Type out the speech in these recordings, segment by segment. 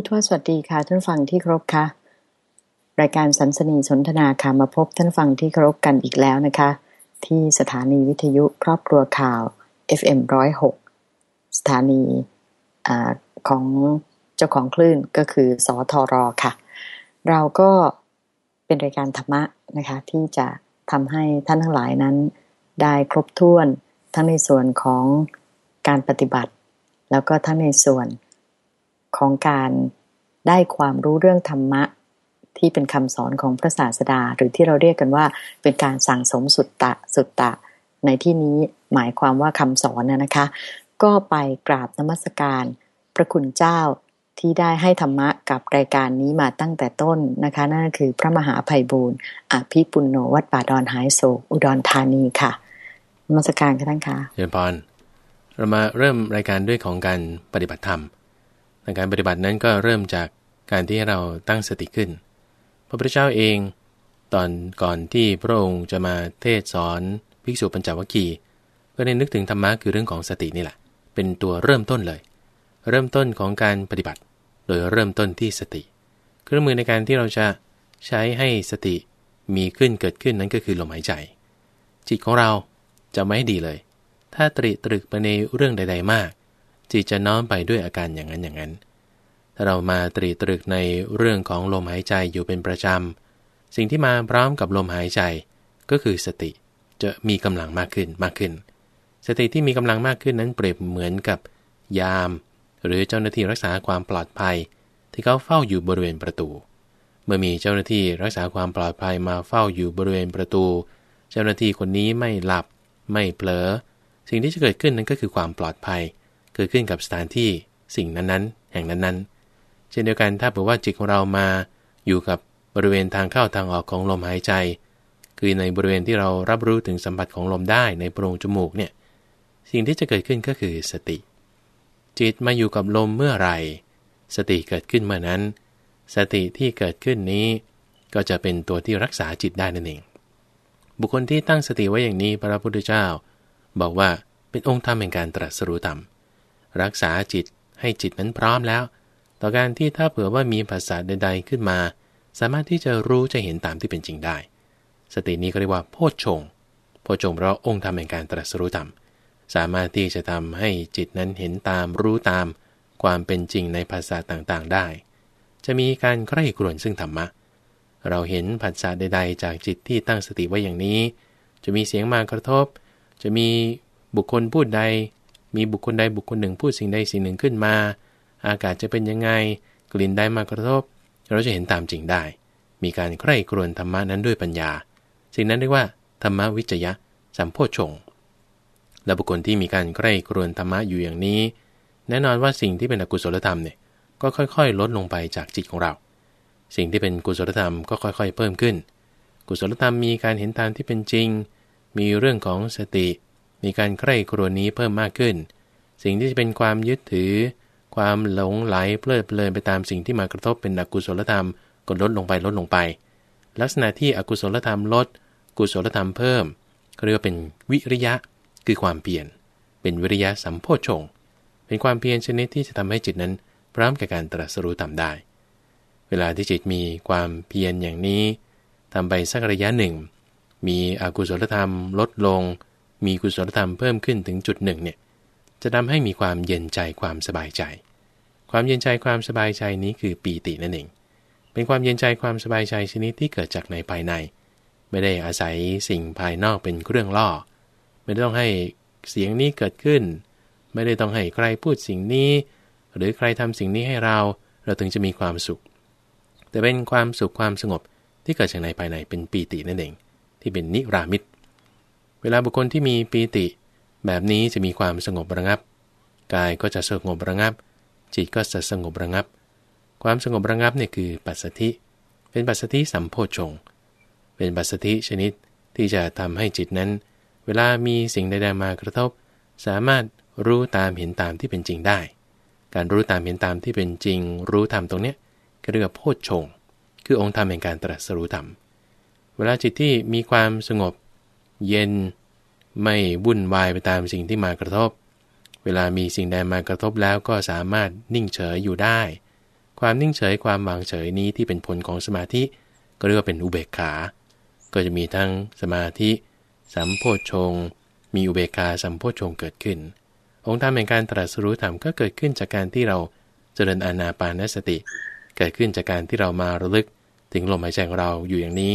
พุทธวสวัสดีค่ะท่านฟังที่ครบค่ะ รายการสันสนีสนทนาค่ะมาพบท่านฟังที่ครบกันอีกแล้วนะคะ ที่สถานีวิทยุครอบครัวข่าว FM106 สถานีอของเจ้าของคลื่นก็คือสอทอรอค่ะ เราก็เป็นรายการธรรมะนะคะ ที่จะทำให้ท่านทั้งหลายนั้น ได้ครบถ้วนทั้งในส่วนของการปฏิบัติ แล้วก็ทั้งในส่วน ของการได้ความรู้เรื่องธรรมะ ที่เป็นคำสอนของพระศาสดา หรือที่เราเรียกกันว่าเป็นการสั่งสมสุตตะสุตตะ ในที่นี้หมายความว่าคำสอนนะคะ ก็ไปกราบนมัสการ พระคุณเจ้าที่ได้ให้ธรรมะกับรายการนี้มาตั้งแต่ต้นนะคะ นั่นคือพระมหาภัยบูรณ์อภิปุณโญวัดป่าดอนหายโศกอุดรธานีค่ะนมัสการค่ะท่านคะเชิญพรเรามาเริ่มรายการด้วยของการปฏิบัติธรรม การปฏิบัตินั้นก็เริ่มจากการที่เราตั้งสติขึ้น พระพุทธเจ้าเอง ตอนก่อนที่พระองค์จะมาเทศสอนภิกษุปัญจวัคคีย์ก็ได้นึกถึงธรรมะคือเรื่องของสตินี่แหละ เป็นตัวเริ่มต้นเลย เริ่มต้นของการปฏิบัติ โดยเริ่มต้นที่สติ เครื่องมือในการที่เราจะใช้ให้สติมีขึ้นเกิดขึ้นนั้นก็คือลมหายใจ จิตของเราจะไม่ดีเลย ถ้าตริตรึกไปในเรื่องใด ๆ มาก จิตจะน้อมไปด้วยอาการอย่างนั้นอย่างนั้น ถ้าเรามาตรีตรึกในเรื่องของลมหายใจอยู่เป็นประจำ สิ่งที่มาพร้อมกับลมหายใจก็คือสติจะมีกำลังมากขึ้นมากขึ้น สติที่มีกำลังมากขึ้นนั้นเปรียบเหมือนกับยาม หรือเจ้าหน้าที่รักษาความปลอดภัย ที่เขาเฝ้าอยู่บริเวณประตู เมื่อมีเจ้าหน้าที่รักษาความปลอดภัยมาเฝ้าอยู่บริเวณประตู เจ้าหน้าที่คนนี้ไม่หลับ ไม่เผลอ สิ่งที่จะเกิดขึ้นนั้นก็คือความปลอดภัย กิดขึ้นกับสถานที่สิ่งนั้นๆ แห่งนั้นๆ เช่นเดียวกันถ้าเผื่อว่าจิตของเรามาอยู่กับบริเวณทางเข้าทางออกของลมหายใจ คือในบริเวณที่เรารับรู้ถึงสัมผัสของลมได้ในโพรงจมูกเนี่ยสิ่งที่จะเกิดขึ้นก็คือสติ จิตมาอยู่กับลมเมื่อไหร่ สติเกิดขึ้นเมื่อนั้น สติที่เกิดขึ้นนี้ ก็จะเป็นตัวที่รักษาจิตได้นั่นเอง บุคคลที่ตั้งสติไว้อย่างนี้พระพุทธเจ้า บอกว่าเป็นองค์ธรรมแห่งการตรัสรู้ธรรม รักษาจิตให้จิตนั้นพร้อมแล้ว ต่อการที่ถ้าเผื่อว่ามีภาษาใด ๆ ขึ้นมา สามารถที่จะรู้จะเห็นตามที่เป็นจริงได้ สตินี้ก็เรียกว่าโพชฌงโพชฌงเพราะองค์ธรรมแห่งการตรัสรู้ธรรมสามารถที่จะทำให้จิตนั้นเห็นตามรู้ตาม ความเป็นจริงในภาษาต่างๆได้ จะมีการใคร่ครวญซึ่งธรรมะ เราเห็นภาษาใด ๆ จากจิตที่ตั้งสติไว้อย่างนี้ จะมีเสียงมากระทบ จะมีบุคคลพูดใด มีบุคคลใดบุคคลหนึ่งพูดสิ่งใดสิ่งหนึ่งขึ้นมา อากาศจะเป็นยังไง กลิ่นใดมากระทบ เราจะเห็นตามจริงได้ มีการใคร่ครวญธรรมะนั้นด้วยปัญญา สิ่งนั้นเรียกว่า ธรรมวิจยะ สัมโพชงและบุคคลที่มีการใคร่ครวญธรรมะอยู่อย่างนี้ แน่นอนว่าสิ่งที่เป็นอกุศลธรรมเนี่ยก็ค่อยๆ ลดลงไปจากจิตของเรา สิ่งที่เป็นกุศลธรรมก็ค่อย ๆ เพิ่มขึ้น กุศลธรรมมีการเห็นตามที่เป็นจริง มีเรื่องของสติ มีการใคร่ครวญนี้เพิ่มมากขึ้น สิ่งที่จะเป็นความยึดถือ ความหลงไหลเพลิดเพลินไปตามสิ่งที่มากระทบเป็นอกุศลธรรมก็ลดลงไปลดลงไป ลักษณะที่อกุศลธรรมลด กุศลธรรมเพิ่มเรียกว่าเป็นวิริยะคือความเปลี่ยน เป็นวิริยะสัมโพชงเป็นความเพียรชนิดที่จะทำให้จิตนั้นพร้อมกับการตรัสรู้ตามได้ เวลาที่จิตมีความเพียรอย่างนี้ทำไปสักระยะหนึ่ง มีอกุศลธรรมลดลง มีกุศลธรรมเพิ่มขึ้นถึงจุดหนึ่งเนี่ยจะทำให้มีความเย็นใจความสบายใจ ความเย็นใจความสบายใจนี้คือปีตินั่นเองเป็นความเย็นใจความสบายใจชนิดที่เกิดจากในภายใน ไม่ได้อาศัยสิ่งภายนอกเป็นเครื่องล่อ ไม่ต้องให้เสียงนี้เกิดขึ้น ไม่ได้ต้องให้ใครพูดสิ่งนี้ หรือใครทำสิ่งนี้ให้เรา เราถึงจะมีความสุข แต่เป็นความสุขความสงบที่เกิดจากในภายในเป็นปีตินั่นเอง ที่เป็นนิรามิต เวลาบุคคลที่มีปีติ แบบนี้จะมีความสงบระงับ กายก็จะสงบระงับ จิตก็จะสงบระงับ ความสงบระงับเนี่ยคือปัสสธิ เป็นปัสสธิสัมโพชง เป็นปัสสธิชนิดที่จะทำให้จิตนั้น เวลามีสิ่งใดๆมากระทบ สามารถรู้ตามเห็นตามที่เป็นจริงได้ การรู้ตามเห็นตามที่เป็นจริง รู้ธรรมตรงเนี้ยก็เรียกว่าโพชง คือองค์ธรรมแห่งการตรัสรู้ธรรม เวลาจิตที่มีความสงบ เย็น ไม่วุ่นวายไปตามสิ่งที่มากระทบ เวลามีสิ่งใดมากระทบแล้วก็สามารถนิ่งเฉยอยู่ได้ ความนิ่งเฉยความวางเฉยนี้ที่เป็นผลของสมาธิก็เรียกว่าเป็นอุเบกขา ก็จะมีทั้งสมาธิสัมโพชง มีอุเบกขาสัมโพชงเกิดขึ้น องค์ธรรมแห่งการตรัสรู้ธรรมก็เกิดขึ้นจากการที่เราเจริญอานาปานสติ เกิดขึ้นจากการที่เรามาระลึก ถึงลมหายใจของเราอยู่อย่างนี้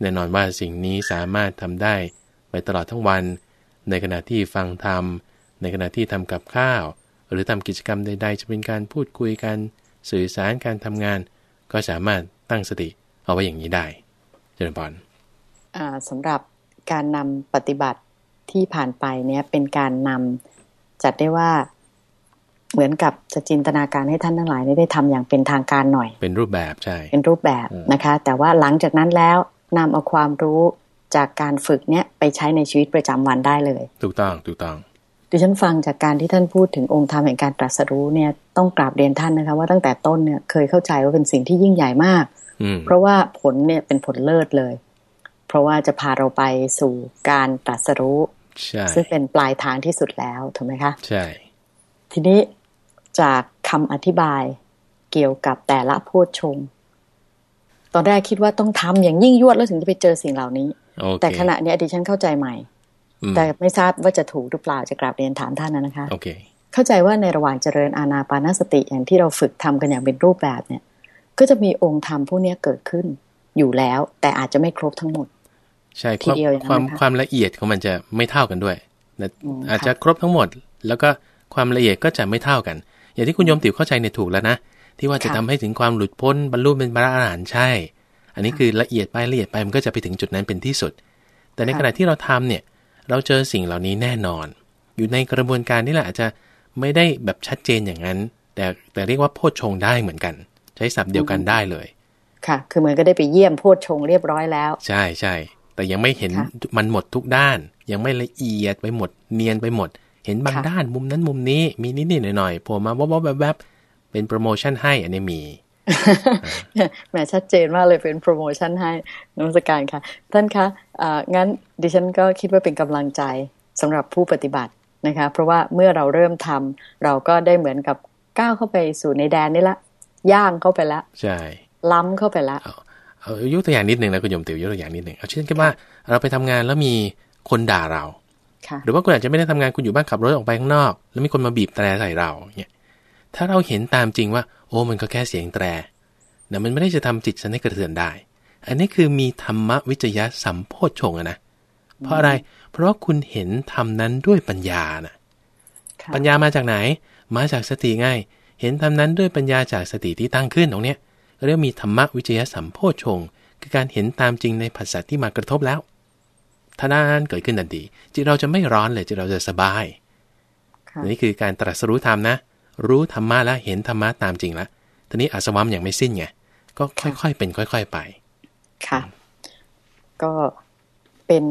แน่นอนว่าสิ่งนี้สามารถทำได้ไปตลอดทั้งวัน ในขณะที่ฟังธรรม ในขณะที่ทำกับข้าว หรือทำกิจกรรมใด ๆ จะเป็นการพูดคุยกัน สื่อสารการทำงาน ก็สามารถตั้งสติเอาไว้อย่างนี้ได้ เจริญพรอ่าสำหรับการนำปฏิบัติที่ผ่านไปเนี่ยเป็นการนำจัดได้ว่าเหมือนกับจะจินตนาการให้ท่านทั้งหลายได้ทำอย่างเป็นทางการหน่อย เป็นรูปแบบใช่ เป็นรูปแบบอืมนะคะ แต่ว่าหลังจากนั้นแล้ว นำเอาความรู้จากการฝึกเนี่ยไปใช้ในชีวิตประจำวันได้เลย ถูกต้องถูกต้องดิฉันฟังจากการที่ท่านพูดถึงองค์ธรรมแห่งการตรัสรู้เนี่ยต้องกราบเรียนท่านนะคะว่าตั้งแต่ต้นเนี่ยเคยเข้าใจว่าเป็นสิ่งที่ยิ่งใหญ่มากอืมเพราะว่าผลเนี่ยเป็นผลเลิศเลย เพราะว่าจะพาเราไปสู่การตรัสรู้ใช่ซึ่งเป็นปลายทางที่สุดแล้วถูกไหมคะใช่ทีนี้จากคำอธิบายเกี่ยวกับแต่ละโพชฌงค์ต อนแรกคิดว่าต้องทำอย่างยิ่งยวดแล้วถึงจะไปเจอสิ่งเหล่านี้โอเคแต่ขณะเนี้ยดิฉันเข้าใจใหม่อืมแต่ไม่ทราบว่าจะถูกหรือเปล่าจะกราบเรียนถามท่านนะนะคะโอเคเข้าใจว่าในระหว่างเจริญอาณาปานสติอย่างที่เราฝึกทำกันอย่างเป็นรูปแบบเนี่ย ก็จะมีองค์ธรรมพวกเนี้ยเกิดขึ้นอยู่แล้ว แต่อาจจะไม่ครบทั้งหมด ใช่ทีความเดียวอย่างนั้นความนะคะความละเอียดของมันจะไม่เท่ากันด้วยนะอืมอาจจะค่ะครบทั้งหมด แล้วก็ความละเอียดก็จะไม่เท่ากัน อย่างที่คุณโยมติ๋วเข้าใจเนี่ยถูกแล้วนะ ที่ว่าจะค่ะทำให้ถึงความหลุดพ้นบรรลุเป็นพระอรหันต์ใช่ อันนี้คือละเอียดไปละเอียดไปมันก็จะไปถึงจุดนั้นเป็นที่สุด แต่ในค่ะขณะที่เราทำเนี่ย เราเจอสิ่งเหล่านี้แน่นอน อยู่ในกระบวนการนี่แหละอาจจะไม่ได้แบบชัดเจนอย่างนั้น แต่แต่เรียกว่าโพชฌงค์ได้เหมือนกัน ใช้ศัพท์เดียวกันได้เลย ค่ะ คือเหมือนก็ได้ไปเยี่ยมโพชฌงค์เรียบร้อยแล้ว ใช่ใช่แต่ยังไม่เห็นค่ะมันหมดทุกด้าน ยังไม่ละเอียดไปหมด เนียนไปหมด เห็นบางค่ะด้านมุมนั้นมุมนี้มีนิดๆหน่อยๆโผล่มาวับๆแวบๆ เป็นโปรโมชั่นให้อันนี้มีแหมชัดเจนมากเลยเป็นโปรโมชั่นให้นมัสการค่ะ ท่านคะอ่างั้นดิฉันก็คิดว่าเป็นกำลังใจสำหรับผู้ปฏิบัตินะคะ เพราะว่าเมื่อเราเริ่มทำเราก็ได้เหมือนกับก้าวเข้าไปสู่ในแดนนี้ละ ย่างเข้าไปละใช่ล้ำเข้าไปละเอายกตัวอย่างนิดหนึ่งนะคุณโยมติ๋วยกตัวอย่างนิดหนึ่งเอาเช่นแค่ว่าเราไปทำงานแล้วมีคนด่าเราค่ะหรือว่าคุณอาจจะไม่ได้ทำงานคุณอยู่บ้านขับรถออกไปข้างนอก แล้วมีคนมาบีบแตรใส่เราเนี่ย ถ้าเราเห็นตามจริงว่า โอ้มันก็แค่เสียงแตรแต่มันไม่ได้จะทำจิตฉันให้กระเทือนได้ อันนี้คือมีธรรมวิจยะสัมโพชฌงค์อะนะ เพราะอะไร เพราะว่าคุณเห็นธรรมนั้นด้วยปัญญานะค่ะปัญญามาจากไหน มาจากสติไง่าย เห็นธรรมนั้นด้วยปัญญาจากสติที่ตั้งขึ้นตรงเนี้ยเรียกมีธรรมวิจยะสัมโพชฌงค์คือการเห็นตามจริงในภาษาที่มากระทบแล้วท่านั้นเกิดขึ้นทันทีจิตเราจะไม่ร้อนเลยจิตเราจะสบายค่ะนี่คือการตรัสรู้ธรรมนะ รู้ธรรมะแล้วเห็นธรรมะตามจริงแล้วทีนี้อาสวะมยังไม่สิ้นไงก็ค่อยๆเป็นค่อย ๆไป ค่ะ ก็เป็น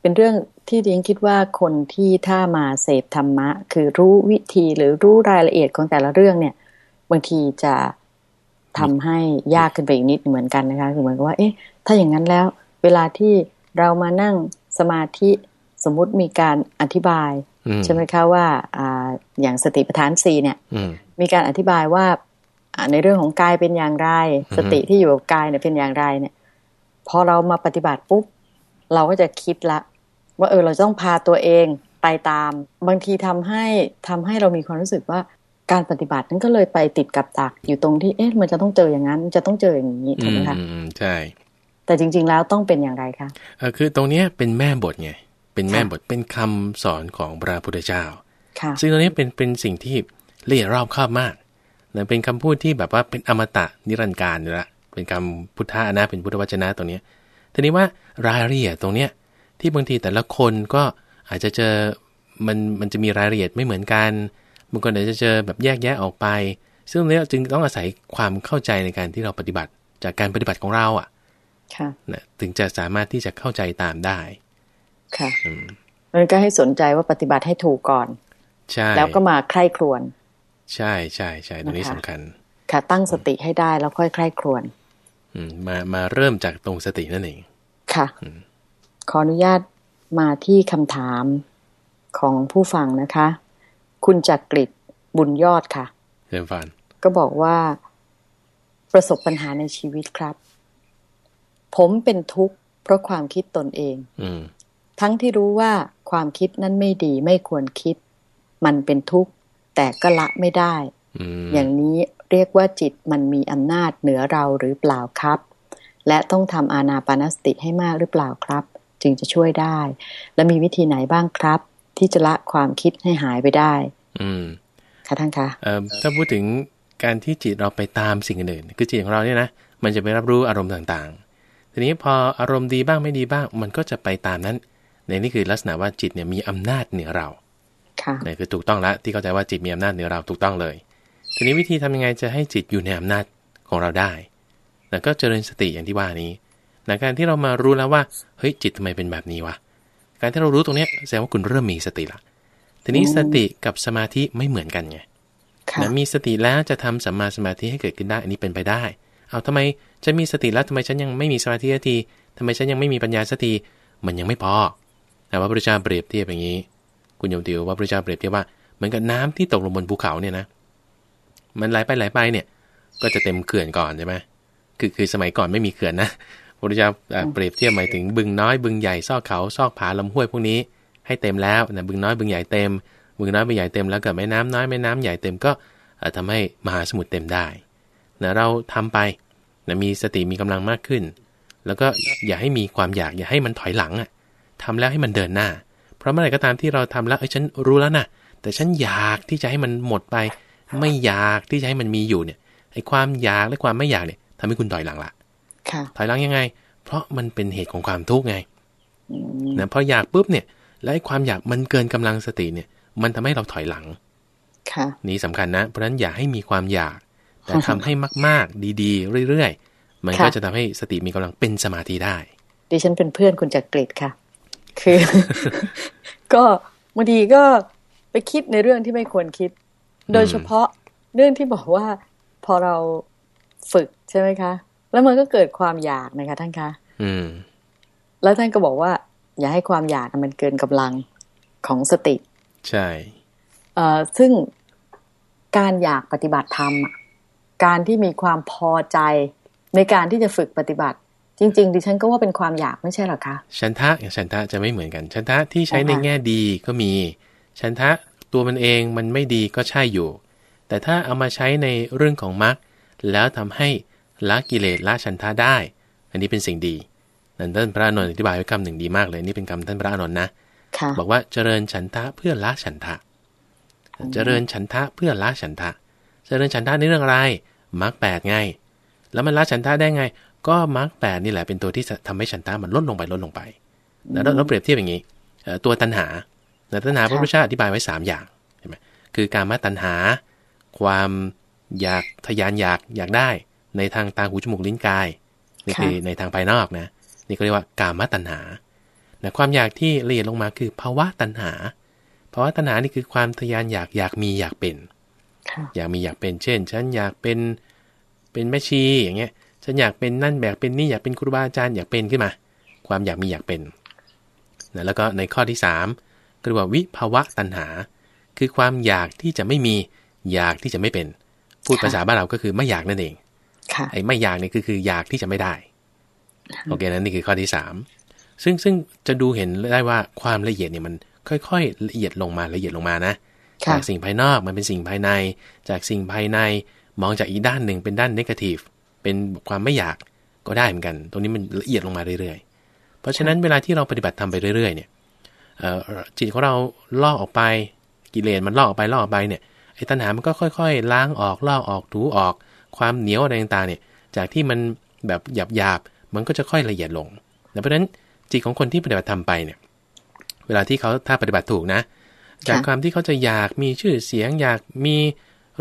เป็นเรื่องที่ดิฉันคิดว่าคนที่ถ้ามาเสพธรรมะ คือรู้วิธีหรือรู้รายละเอียดของแต่ละเรื่องเนี่ย บางทีจะทำให้ยากขึ้นไปอีกนิดเหมือนกันนะคะคือเหมือนกับว่า เอ๊ะ ถ้าอย่างนั้นแล้ว เวลาที่เรามานั่งสมาธิสมมุติมีการอธิบายอืม ใช่ไหมคะว่าอ่าอย่างสติปัฏฐานสี่เนี่ยอืมมีการอธิบายว่าอ่าในเรื่องของกายเป็นอย่างไรอือฮึสติที่อยู่กับกายเนี่ยเป็นอย่างไรเนี่ย พอเรามาปฏิบัติปุ๊บเราก็จะคิดละ ว่าเออเราจะต้องพาตัวเองไปตาม บางทีทำให้ทำให้เรามีความรู้สึกว่าการปฏิบัตินั้นก็เลยไปติดกับดักอยู่ตรงที่เอ๊ะมันจะต้องเจออย่างนั้น จะต้องเจออย่างนี้อืถูกไหมมคะอืมใช่ แต่จริง ๆ แล้วต้องเป็นอย่างไรคะเออคือตรงเนี้ยเป็นแม่บทไง เป็นแม่ค่ะบทเป็นคำสอนของพระพุทธเจ้าค่ะซึ่งตรงนี้เป็นเป็นสิ่งที่ละเอียดรอบคอบมากนะเป็นคำพูดที่แบบว่าเป็นอมตะนิรันดร์การอยู่ละเป็นคำพุทธะนะเป็นพุทธวจนะตรงเนี้ยทีนี้ว่ารายละเอียดตรงเนี้ยที่บางทีแต่ละคนก็อาจจะเจอมันมันจะมีรายละเอียดไม่เหมือนกันบางคนอาจจะเจอแบบแยกแยะออกไป ซึ่งตรงเนี้ยจึงต้องอาศัยความเข้าใจในการที่เราปฏิบัติจากการปฏิบัติของเราอะค่ะนะถึงจะสามารถที่จะเข้าใจตามได้ ค่ะอืมมันก็ให้สนใจว่าปฏิบัติให้ถูกก่อน ใช่ แล้วก็มาใคร่ครวญ ใช่ใช่ใช่ตรงนี้นะคะสำคัญ ค่ะ ตั้งสติให้ได้แล้วค่อยใคร่ครวญอืมมามาเริ่มจากตรงสตินั่นเอง ค่ะอืมขออนุญาตมาที่คำถามของผู้ฟังนะคะ คุณจักริดบุญยอดค่ะเริ่มฟันก็บอกว่าประสบปัญหาในชีวิตครับ ผมเป็นทุกข์เพราะความคิดตนเองอืม ทั้งที่รู้ว่าความคิดนั้นไม่ดีไม่ควรคิด มันเป็นทุกข์ แต่ก็ละไม่ได้อืมอย่างนี้เรียกว่าจิตมันมีอำนาจเหนือเราหรือเปล่าครับ และต้องทำอานาปานสติให้มากหรือเปล่าครับ จึงจะช่วยได้ และมีวิธีไหนบ้างครับ ที่จะละความคิดให้หายไปได้ อืมค่ะท่านคะเอ่อถ้าพูดถึงการที่จิตเราไปตามสิ่งอื่นๆคือจิตของเราเนี่ยนะมันจะไปรับรู้อารมณ์ต่างๆ ทีนี้พออารมณ์ดีบ้างไม่ดีบ้าง มันก็จะไปตามนั้น ในนี่คือลักษณะว่าจิตเนี่ยมีอำนาจเหนือเราค่ะเนี่ยคือถูกต้องแล้วที่เข้าใจว่าจิตมีอำนาจเหนือเราถูกต้องเลย ทีนี้วิธีทำยังไงจะให้จิตอยู่ในอำนาจของเราได้แล้วก็เจริญสติอย่างที่ว่านี้ในการที่เรามารู้แล้วว่าเฮ้ยจิตทำไมเป็นแบบนี้วะการที่เรารู้ตรงเนี้ยแสดงว่าคุณเริ่มมีสติละทีนี้อืมสติกับสมาธิไม่เหมือนกันไงค่ะนะมีสติแล้วจะทำสัมมาสมาธิให้เกิดขึ้นได้ อันนี้เป็นไปได้ เอาทำไมฉันมีสติแล้วทำไมฉันยังไม่มีสมาธิสักทีทำไมฉันยังไม่มีปัญญาสักทีมันยังไม่พอ แต่ว่าพระพุทธเจ้าเปรียบเทียบอย่างนี้ คุณโยมติวว่าพระพุทธเจ้าเปรียบเทียบว่าเหมือนกับน้ำที่ตกลงบนภูเขาเนี่ยนะ มันไหลไปไหลไปเนี่ย ก็จะเต็มเขื่อนก่อนใช่ไหมคือคือสมัยก่อนไม่มีเขื่อนนะพระพุทธเจ้าเปรียบเทียบหมายถึงบึงน้อยบึงใหญ่ซอกเขาซอกผาลำห้วยพวกนี้ ให้เต็มแล้วนะบึงน้อยบึงใหญ่เต็มบึงน้อยบึงใหญ่เต็มแล้วเกิดแม่น้ำน้อยแม่น้ำใหญ่เต็มก็เอ่อทำให้มหาสมุทรเต็มได้นะเราทำไปนะมีสติมีกำลังมากขึ้น แล้วก็อย่าให้มีความอยากอย่าให้มันถอยหลังอะ ทำแล้วให้มันเดินหน้า เพราะเมื่อไหร่ก็ตามที่เราทำแล้วเอ้ยฉันรู้แล้วนะแต่ฉันอยากที่จะให้มันหมดไป ไม่อยากที่จะให้มันมีอยู่เนี่ยไอ้ความอยากและความไม่อยากเนี่ยทำให้คุณถอยหลังละค่ะถอยหลังยังไง เพราะมันเป็นเหตุของความทุกข์ไงอืมนะพออยากปุ๊บเนี่ย แล้วไอ้ความอยากมันเกินกำลังสติเนี่ย มันทำให้เราถอยหลังค่ะนี้สำคัญนะเพราะฉะนั้นอย่าให้มีความอยาก แต่ทำให้มาก ๆ ดี ๆ เรื่อย ๆ มันก็ค่ะจะทำให้สติมีกำลังเป็นสมาธิได้ ดิฉันเป็นเพื่อนคุณจักริดค่ะ คือ ก็บางทีก็ไปคิดในเรื่องที่ไม่ควรคิด โดยเฉพาะเรื่องที่บอกว่าพอเราฝึกใช่ไหมคะ แล้วมันก็เกิดความอยากนะคะท่านคะอืม แล้วท่านก็บอกว่า อย่าให้ความอยากมันเกินกำลังของสติ ใช่เอ่อซึ่งการอยากปฏิบัติธรรมอะการที่มีความพอใจในการที่จะฝึกปฏิบัติ จริง ๆ ดิฉันก็ว่าเป็นความอยากไม่ใช่หรอคะชันทะกับชันทะจะไม่เหมือนกันชันทะที่ใช้ในอ่าฮะแง่ดีก็มีชันทะตัวมันเองมันไม่ดีก็ใช่อยู่ แต่ถ้าเอามาใช้ในเรื่องของมรรคแล้วทำให้ละกิเลสละชันทะได้ อันนี้เป็นสิ่งดีนั่นท่านพระอานนท์อธิบายไว้คำหนึ่งดีมากเลยนี่เป็นคำท่านพระอานนท์นะค่ะบอกว่าเจริญฉันทะเพื่อละฉันทะ เจริญฉันทะเพื่อละฉันทะ เจริญฉันทะในเรื่องอะไรมรรคแปดไง แล้วมันละฉันทะได้ไง ก็มรรคแปดนี่แหละเป็นตัวที่ทำให้ฉันทะมันลดลงไปลดลงไปแล้วเราเราเปรียบเทียบอย่างนี้เอ่อตัวตัณหาแต่ตัณหาพระพุทธเจ้าอธิบายไว้สามอย่างใช่ไหมคือการมาตัณหา ความอยากทยานอยากอยากได้ ในทางตาหูจมูกลิ้นกายนี่คือในทางภายนอกนะนี่ก็เรียกว่ากามตัณหานะความอยากที่ละเอียดลงมาคือภาวะตัณหาภาวะตัณหานี่คือความทยานอยากอยากมีอยากเป็นค่ะอยากมีอยากเป็น เช่น ฉันอยากเป็นเป็นแม่ชีอย่างเงี้ย ฉันอยากเป็นนั่นแบบเป็นนี่อยากเป็นครูบาอาจารย์อยากเป็นขึ้นมา ความอยากมีอยากเป็นนะแล้วก็ในข้อที่3ก็เรียกว่าวิภาวะตัณหา คือความอยากที่จะไม่มีอยากที่จะไม่เป็น พูดค่ะภาษาบ้านเราก็คือไม่อยากนั่นเองค่ะไอ้ไม่อยากเนี่ยคือคืออยากที่จะไม่ได้โอเคนั้นนี่คือข้อที่สามซึ่งซึ่งจะดูเห็นได้ว่าความละเอียดเนี่ยมันค่อยๆละเอียดลงมาละเอียดลงมานะค่ะจากสิ่งภายนอกมันเป็นสิ่งภายใน จากสิ่งภายในมองจากอีกด้านหนึ่งเป็นด้านนกาทีฟ เป็นความไม่อยากก็ได้เหมือนกัน ตรงนี้มันละเอียดลงมาเรื่อยๆ เพราะฉะนั้นเวลาที่เราปฏิบัติทำไปเรื่อยๆ เนี่ยจิตของเราลอกออกไปกิเลสมันลอกออกไปลอกออกไปเนี่ยไอ้ตัณหา มันก็ค่อย ๆ ล้างออกลอกออกถูออก ความเหนียวอะไรต่างๆเนี่ย จากที่มันแบบหยาบๆมันก็จะค่อยละเอียดลงนะเพราะฉะนั้นจิตของคนที่ปฏิบัติธรรมไปเนี่ย เวลาที่เขาถ้าปฏิบัติถูกนะ จากความที่เขาจะอยากมีชื่อเสียง อยากมี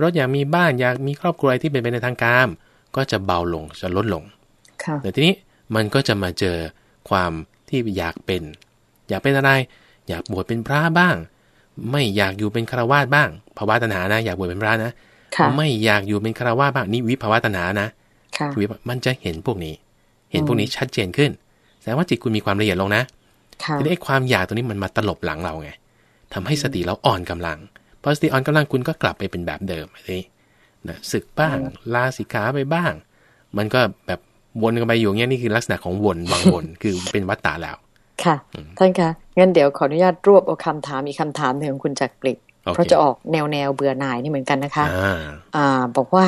รถอยากมีบ้าน อยากมีครอบครัวที่เป็นไปในทางการม ก็จะเบาลงจะลดลงค่ะแต่ทีนี้มันก็จะมาเจอความที่อยากเป็น อยากเป็นอะไร อยากบวชเป็นพระบ้าง ไม่อยากอยู่เป็นฆราวาสบ้างภาวะตัณหานะ อยากบวชเป็นพระนะค่ะไม่อยากอยู่เป็นฆราวาสบ้างนี่วิภาวะตัณหานะค่ะวิภมันจะเห็นพวกนี้ เห็นพวกนี้ชัดเจนขึ้นแสดงว่าจิตคุณมีความละเอียดลงนะค่ะทีนี้ไอ้ความอยากตัวนี้มันมาตลบหลังเราไงทำให้สติเราอ่อนกำลังพอสติอ่อนกำลังคุณก็กลับไปเป็นแบบเดิมทีนี้ นะศึกบ้าง ลาสิกขาไปบ้าง มันก็แบบวนกันไปอยู่เงี้ยนี่คือลักษณะของวนวางวนคือเป็นวัตตาแล้ว ค่ะ ท่านคะงั้นเดี๋ยวขออนุญาตรวบเอาคำถามอีกคำถามหนึ่งของคุณจักริดโอเคเพราะจะออกแนวแนวเบื่อหน่ายนี่เหมือนกันนะคะอ่าอ่า บอกว่า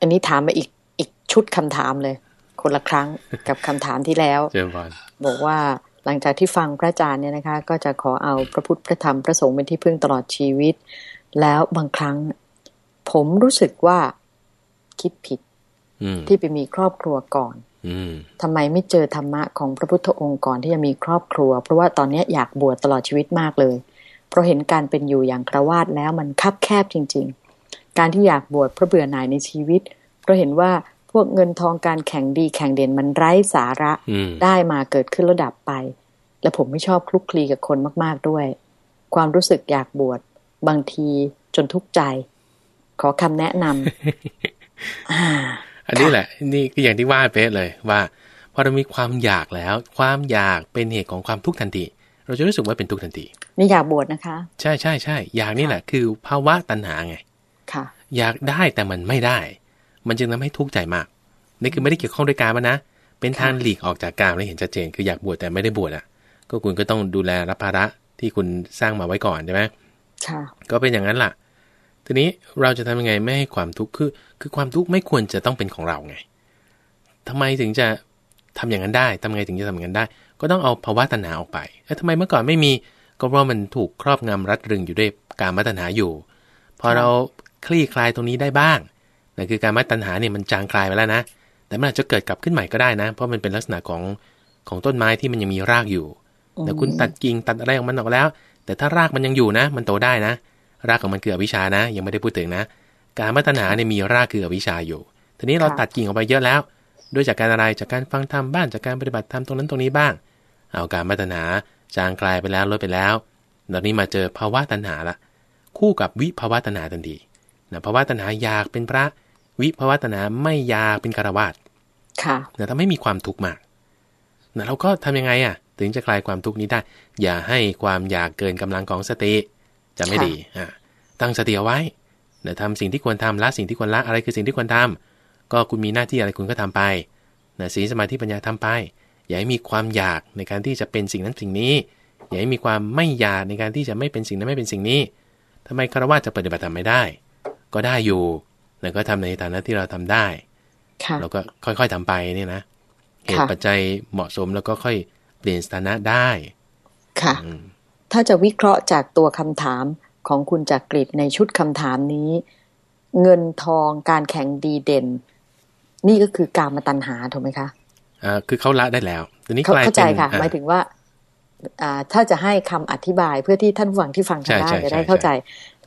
อันนี้ถามมาอีกอีกชุดคำถามเลย คนละครั้งกับคำถามที่แล้วเจริญพรบอกว่าหลังจากที่ฟังพระอาจารย์เนี่ยนะคะ ก็จะขอเอาพระพุทธพระธรรมพระสงฆ์เป็นที่พึ่งตลอดชีวิต แล้วบางครั้ง ผมรู้สึกว่าคิดผิดอืมที่ไปมีครอบครัวก่อนอืมทำไมไม่เจอธรรมะของพระพุทธองค์ก่อนที่จะมีครอบครัว เพราะว่าตอนนี้อยากบวชตลอดชีวิตมากเลย เพราะเห็นการเป็นอยู่อย่างครวาสแล้วมันคับแคบจริง ๆ การที่อยากบวชเพราะเบื่อหน่ายในชีวิต เพราะเห็นว่าพวกเงินทองการแข่งดีแข่งเด่นมันไร้สาระอืมได้มาเกิดขึ้นแล้วดับไป และผมไม่ชอบคลุกคลีกับคนมาก ๆด้วย ความรู้สึกอยากบวชบางทีจนทุกข์ใจ ขอคำแนะนำอ่าอันนี้แหละ นี่คืออย่างที่ว่าเป๊ะเลยว่าพอเรามีความอยากแล้ว ความอยากเป็นเหตุของความทุกข์ทันทีเราจะรู้สึกว่าเป็นทุกข์ทันทีนี่อยากบวชนะคะ ใช่ใช่ใช่อยากนี่แหละ คือภาวะตัณหาไงค่ะ อยากได้แต่มันไม่ได้ มันจึงทำให้ทุกข์ใจมากนี่คือไม่ได้เกี่ยวข้องด้วยการมันนะเป็นทางหลีกออกจากการได้เห็นชัดเจน คืออยากบวชแต่ไม่ได้บวชอะ ก็คุณก็ต้องดูแลรับภาระที่คุณสร้างมาไว้ก่อนใช่ไหมค่ะก็เป็นอย่างนั้นล่ะ ทีนี้เราจะทำยังไงไม่ให้ความทุกข์คือ คือความทุกข์ไม่ควรจะต้องเป็นของเราไงทำไมถึงจะทำอย่างนั้นได้ทำไงถึงจะทำอย่างนั้นได้ ก็ต้องเอาภาวะตัณหาออกไปแล้วทำไมเมื่อก่อนไม่มี ก็เพราะมันถูกครอบงำรัดรึงอยู่ด้วยการมัตัณหาอยู่ พอเราคลี่คลายตรงนี้ได้บ้างนั่นคือการมัตัณหาเนี่ยมันจางคลายไปแล้วนะ แต่มันอาจจะเกิดกลับขึ้นใหม่ก็ได้นะ เพราะมันเป็นลักษณะของของต้นไม้ที่มันยังมีรากอยู่แต่คุณตัดกิ่งตัดอะไรของมันออกแล้ว แต่ถ้ารากมันยังอยู่นะ มันโตได้นะ รากของมันคืออวิชชานะ ยังไม่ได้พูดถึงนะ การมัตัณหาเนี่ยมีรากคืออวิชชาอยู่ ทีนี้เราค่ะตัดกิ่งออกไปเยอะแล้ว ด้วยจากการอะไร จากการฟังธรรมบ้าง จากการปฏิบัติธรรมตรงนั้นตรงนี้บ้าง เอาการมัตัณหาจางคลายไปแล้วลดไปแล้วตอนนี้มาเจอภาวะตัณหาละ คู่กับวิภาวะตัณหาทันทีนะภาวะตัณหาอยากเป็นพระ วิภาวะตัณหาไม่อยากเป็นคารวาสค่ะนะทำให้มีความทุกข์มากนะเราก็ทำยังไงอะ ถึงจะคลายความทุกข์นี้ได้ อย่าให้ความอยากเกินกำลังของสติ จะไม่ค่ะดีอ่าตั้งสติเอาไว้นะทำสิ่งที่ควรทำละสิ่งที่ควรละอะไรคือสิ่งที่ควรทำก็คุณมีหน้าที่อะไรคุณก็ทำไปนะศีลสมาธิปัญญาทำไป อย่าให้มีความอยากในการที่จะเป็นสิ่งนั้นสิ่งนี้ อย่าให้มีความไม่อยากในการที่จะไม่เป็นสิ่งนั้นไม่เป็นสิ่งนี้ทำไมคารวะจะปฏิบัติธรรมไม่ได้ ก็ได้อยู่แล้วก็ทำในฐานะที่เราทำได้ค่ะเราก็ค่อยๆทำไปเนี่ยนะเหตุค่ะปัจจัยเหมาะสมแล้วก็ค่อยเปลี่ยนสถานะได้ ค่ะอืม ถ้าจะวิเคราะห์จากตัวคำถามของคุณจักริดในชุดคำถามนี้ เงินทองการแข่งดีเด่น นี่ก็คือการมาตัญหาถูกไหมคะอ่าคือเขาละได้แล้วทีนี้เข้ากลายเข้าเป็ใจนค่ะอ่าหมายถึงว่าอ่าถ้าจะให้คำอธิบายเพื่อที่ท่านผู้ฟังที่ฟังทางใช่บ้านใช่จะได้ใช่เข้าใจ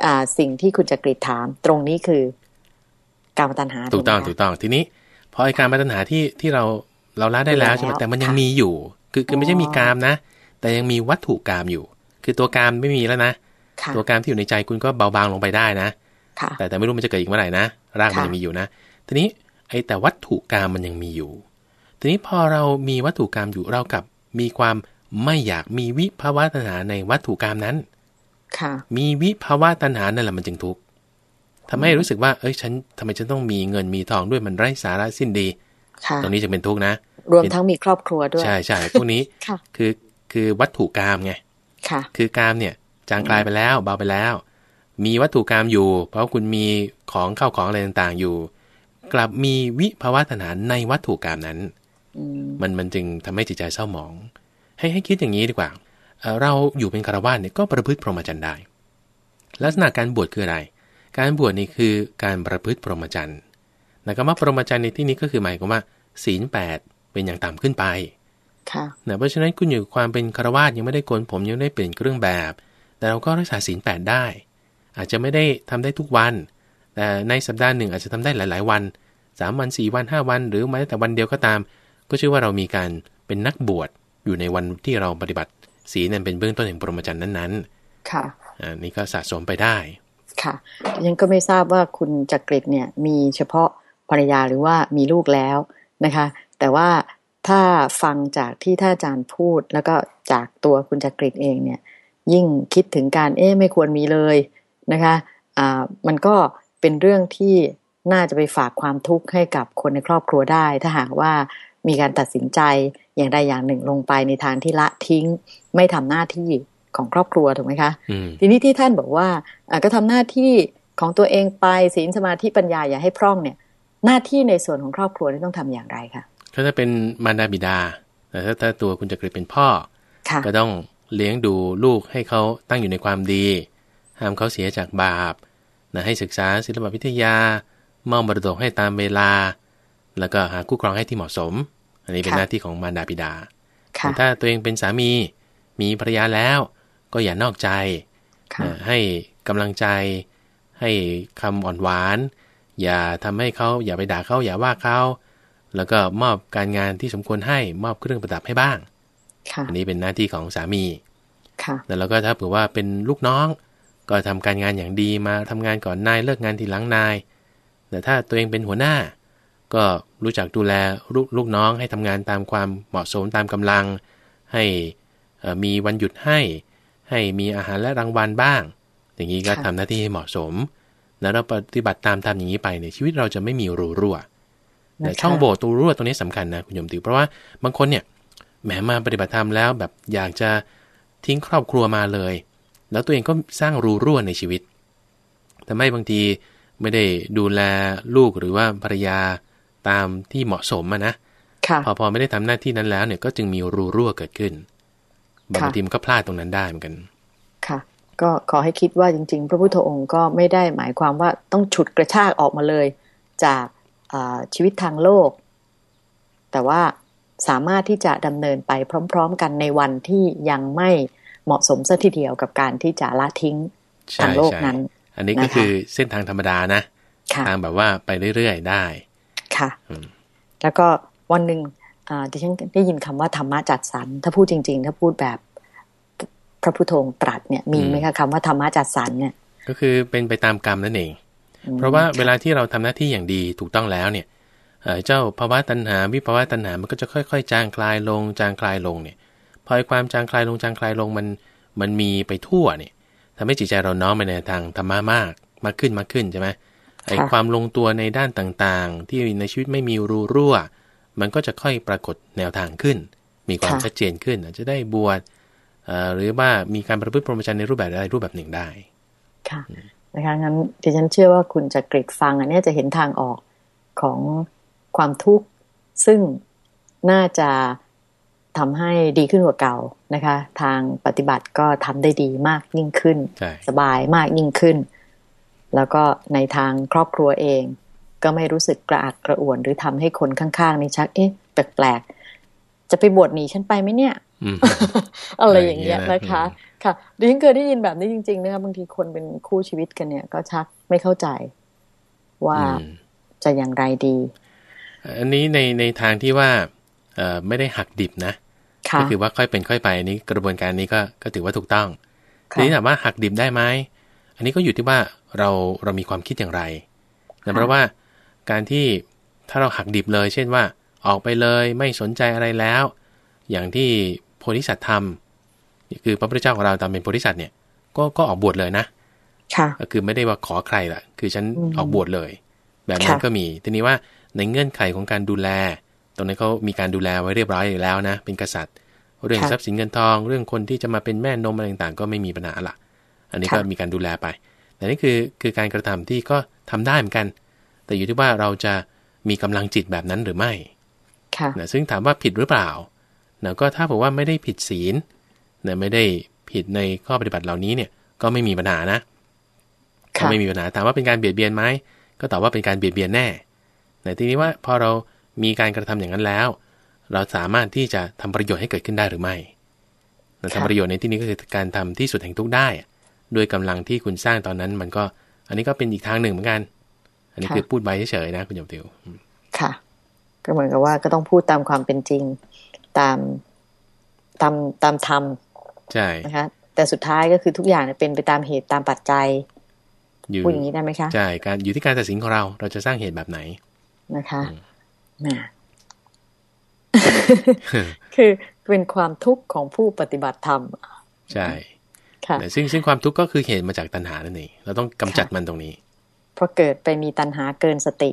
อ่าสิ่งที่คุณจักริดถาม ตรงนี้คือการมาตัญหาถูกต้องไหมคะถูกต้องทีนี้พอไอการมาตัญหาที่ที่เราเราละได้แล้วใช่ไหมแล้วแต่มันยังค่ะมีอยู่ คือคือไม่ใช่อ๋อมีกามนะ แต่ยังมีวัตถุกามอยู่ คือตัวกามไม่มีแล้วนะค่ะตัวกามที่อยู่ในใจคุณก็เบาบางลงไปได้นะค่ะแต่แต่ไม่รู้มันจะเกิดอีกเมื่อไหร่นะรากมันค่ะยังมีอยู่นะ ทีนี้ไอแต่วัตถุกรรมมันยังมีอยู่ ทีนี้พอเรามีวัตถุกรรมอยู่เรากับมีความไม่อยากมีวิภาวะตัณหาในวัตถุกรรมนั้น ค่ะ มีวิภาวะตัณหานั่นแหละมันจึงทุกข์ทำให้รู้สึกว่า เอ้ยฉันทำไมฉันต้องมีเงินมีทองด้วยมันไร้สาระสิ้นดีค่ะตรงนี้จะเป็นทุกข์นะ รวมทั้งมีครอบครัวด้วย ใช่ใช่พวกนี้ค่ะคือคือวัตถุกรรมไง ค่ะ คือกามเนี่ยจางกลายไปแล้วเบาไปแล้ว มีวัตถุกรรมอยู่ เพราะคุณมีของเข้าของอะไรต่างๆอยู่ กลับมีวิภาวะตัณหาในวัตถุกรรมนั้นอืมมันมันจึงทำให้จิตใจเศร้าหมอง ให้ให้คิดอย่างนี้ดีกว่าเอ่อเราอยู่เป็นคารวะเนี่ยก็ประพฤติพรหมจรรย์ได้ ลักษณะการบวชคืออะไร การบวชนี่คือการประพฤติพรหมจรรย์นะคำว่าพรหมจรรย์ในที่นี้ก็คือหมายความว่า ศีลแปดเป็นอย่างต่ำขึ้นไป ค่ะนะเพราะฉะนั้นคุณอยู่ความเป็นคารวะยังไม่ได้โกนผมยังไม่ได้เปลี่ยนเครื่องแบบ แต่เราก็รักษาศีลแปดได้ อาจจะไม่ได้ทำได้ทุกวัน แต่ในสัปดาห์หนึ่งอาจจะทำได้หลาย ๆ วันสามวันสี่วันห้าวัน หรือแม้แต่วันเดียวก็ตาม ก็ชื่อว่าเรามีการเป็นนักบวชอยู่ในวันที่เราปฏิบัติศีลนั้นเป็นเบื้องต้นแห่งปรหมจรรย์นั้นค่ะๆอันนี้ก็สะสมไปได้ ค่ะยังก็ไม่ทราบว่าคุณจักริดเนี่ยมีเฉพาะภรรยาหรือว่ามีลูกแล้วนะคะ แต่ว่า ถ้าฟังจากที่ท่านอาจารย์พูด แล้วก็จากตัวคุณจักริดเองเนี่ย ยิ่งคิดถึงการเอ๊ะไม่ควรมีเลยนะคะอ่ามันก็เป็นเรื่องที่น่าจะไปฝากความทุกข์ให้กับคนในครอบครัวได้ ถ้าหากว่ามีการตัดสินใจอย่างใดอย่างหนึ่งลงไปในทางที่ละทิ้ง ไม่ทำหน้าที่ของครอบครัวถูกไหมคะอืมทีนี้ที่ท่านบอกว่าอะก็ทำหน้าที่ของตัวเองไปศีลสมาธิปัญญาอย่าให้พร่องเนี่ย หน้าที่ในส่วนของครอบครัวนี่ต้องทำอย่างไรคะ ก็ถ้าเป็นมารดาบิดาแต่ถ้าถ้าตัวคุณจักริดเป็นพ่อค่ะก็ต้องเลี้ยงดูลูกให้เขาตั้งอยู่ในความดี ห้ามเขาเสียจากบาปนะให้ศึกษาศิลปวิทยามอบมรดกให้ตามเวลา แล้วก็หาคู่ครองให้ที่เหมาะสม อันนี้เป็นค่ะหน้าที่ของมารดาบิดาค่ะแต่ถ้าตัวเองเป็นสามี มีภรรยาแล้ว ก็อย่านอกใจค่ะนะให้กำลังใจ ให้คำอ่อนหวาน อย่าทำให้เขาอย่าไปด่าเขาอย่าว่าเขา แล้วก็มอบการงานที่สมควรให้มอบเครื่องประดับให้บ้างค่ะอันนี้เป็นหน้าที่ของสามีค่ะแล้วก็ถ้าเผื่อว่าเป็นลูกน้อง ก็ทำการงานอย่างดีมาทำงานก่อนนายเลิกงานทีหลังนาย แต่ถ้าตัวเองเป็นหัวหน้า ก็รู้จักดูแลลูกลูกน้องให้ทำงานตามความเหมาะสมตามกำลัง ให้เอ่อมีวันหยุดให้ ให้มีอาหารและรางวัลบ้าง อย่างนี้ก็ค่ะทำหน้าที่ให้เหมาะสม แล้วเราปฏิบัติตามทำอย่างนี้ไปเนี่ยชีวิตเราจะไม่มีรูรั่วแต่นะคะ ช่องโหว่ตัวรั่วตรงนี้สำคัญนะคุณโยมติวเพราะว่าบางคนเนี่ยแหมมาปฏิบัติธรรมแล้ว แบบอยากจะทิ้งครอบครัวมาเลย แล้วตัวเองก็สร้างรูรั่วในชีวิตทำให้บางทีไม่ได้ดูแลลูกหรือว่าภรรยาตามที่เหมาะสมอะนะค่ะพอพอไม่ได้ทำหน้าที่นั้นแล้วเนี่ยก็จึงมีรูรั่วเกิดขึ้นบางค่ะทีมันก็พลาดตรงนั้นได้เหมือนกัน ค่ะ ก็ขอให้คิดว่าจริง ๆ พระพุทธองค์ก็ไม่ได้หมายความว่าต้องฉุดกระชากออกมาเลย จากอ่า ชีวิตทางโลก แต่ว่าสามารถที่จะดำเนินไปพร้อม ๆ กันในวันที่ยังไม่เหมาะสมซะทีเดียวกับการที่จะละทิ้งใช่ทางโลกใช่นั้น อันนี้ก็นะคะคือเส้นทางธรรมดานะค่ะทางแบบว่าไปเรื่อยๆได้ ค่ะอืมแล้วก็วันหนึ่งอ่าดิฉันได้ยินคำว่าธรรมะจัดสรร ถ้าพูดจริง ๆ ถ้าพูดแบบพระพุทโธองค์ตรัสเนี่ย มีไหมคะคำว่าธรรมะจัดสรรเนี่ย ก็คือเป็นไปตามกรรมนั่นเองอืม เพราะว่าเวลาที่เราทำหน้าที่อย่างดีถูกต้องแล้วเนี่ยเอ่อเจ้าภาวะตัณหาวิภาวะตัณหามันก็จะค่อย ๆ จางคลายลงจางคลายลงเนี่ยพอไอ้ความจางคลายลงจางคลายลงมันมันมีไปทั่วเนี่ยทำให้จิตใจเราน้อมไปในทางธรรมะมากมากขึ้นมากขึ้นใช่ไหมไอ้ความลงตัวในด้านต่างๆ ที่ในชีวิตไม่มีรูรั่ว มันก็จะค่อยปรากฏแนวทางขึ้น มีความค่ะชัดเจนขึ้นอาจจะได้บวชเอ่อหรือว่ามีการประพฤติพรหมจรรย์ในรูปแบบใดรูปแบบหนึ่งได้ ค่ะ นะคะงั้นดิฉันเชื่อว่าคุณจะกริดฟังอันเนี้ยจะเห็นทางออกของความทุกข์ซึ่งน่าจะทำให้ดีขึ้นกว่าเก่านะคะ ทางปฏิบัติก็ทำได้ดีมากยิ่งขึ้นใช่สบายมากยิ่งขึ้น แล้วก็ในทางครอบครัวเอง ก็ไม่รู้สึกกระอักกระอ่วนหรือทำให้คนข้างๆนี่ชักเอ๊ะแปลกๆ จะไปบวชหนีฉันไปไหมเนี่ยอืมอะไรอย่างเงี้ยอะไรอย่างเงี้ยนะนะคะ ค่ะดิฉันเคยได้ยินแบบนี้จริง ๆ นะคะบางทีคนเป็นคู่ชีวิตกันเนี่ย ก็ชักไม่เข้าใจว่าอืมจะอย่างไรดี อันนี้ในในทางที่ว่าเอ่อไม่ได้หักดิบนะค่ะก็คือว่าค่อยเป็นค่อยไปอันนี้กระบวนการนี้ก็ก็ถือว่าถูกต้องทีค่ะนี้ถามว่าหักดิบได้ไหมอันนี้ก็อยู่ที่ว่าเราเรามีความคิดอย่างไรนะเพราะว่าการที่ถ้าเราหักดิบเลย เช่นว่า ออกไปเลยไม่สนใจอะไรแล้ว อย่างที่โพธิสัตว์ทำนี่คือพระพุทธเจ้าของเราตามเป็นโพธิสัตว์เนี่ยก็ก็ออกบวชเลยนะค่ะก็คือไม่ได้ว่าขอใครละคือฉันอืมออกบวชเลย แบบนั้นค่ะก็มีทีนี้ว่าในเงื่อนไขของการดูแล ตรงนี้นเขามีการดูแลไว้เรียบร้อยอยู่แล้วนะ เป็นกษัตริย์ เรื่องทรัพย์สินเงินทอง เรื่องคนที่จะมาเป็นแม่นมอะไรต่างๆ ก็ไม่มีปัญหาละอันนี้ก็มีการดูแลไป แต่นี่คือคือการกระทำที่ก็ทำได้เหมือนกัน แต่อยู่ที่ว่าเราจะมีกำลังจิตแบบนั้นหรือไม่ค่ะ นะซึ่งถามว่าผิดหรือเปล่านะก็ถ้าบอกว่าไม่ได้ผิดศีลนะไม่ได้ผิดในข้อปฏิบัติเหล่านี้เนี่ยก็ไม่มีปัญหานะก็ค่ะไม่มีปัญหาถามว่าเป็นการเบียดเบียนไหมก็ตอบว่าเป็นการเบียดเบียนแน่แต่ทีนี้ว่าพอเรามีการกระทำอย่างนั้นแล้ว เราสามารถที่จะทำประโยชน์ให้เกิดขึ้นได้หรือไม่แต่ค่ะทำประโยชน์ในที่นี้ก็คือการทำที่สุดแห่งทุกข์ได้อะด้วยกำลังที่คุณสร้างตอนนั้น มันก็ อันนี้ก็เป็นอีกทางหนึ่งเหมือนกัน อันนี้คือพูดไว้เฉยๆนะคุณโยมติวอืมค่ะ ก็เหมือนกับว่าก็ต้องพูดตามความเป็นจริงตามตามตามธรรมใช่นะคะแต่สุดท้ายก็คือทุกอย่างเนี่ยเป็นไปตามเหตุตามปัจจัยอยู่พูดอย่างนี้ได้ไหมคะใช่การอยู่ที่การตัดสินของเรา เราจะสร้างเหตุแบบไหนนะคะแหมคือเป็นความทุกข์ของผู้ปฏิบัติธรรม ใช่ค่ะแต่ซึ่งซึ่งความทุกข์ก็คือเหตุมาจากตัณหานั่นเองเราต้องกำจัดมันตรงนี้เพราะเกิดไปมีตัณหาเกินสติ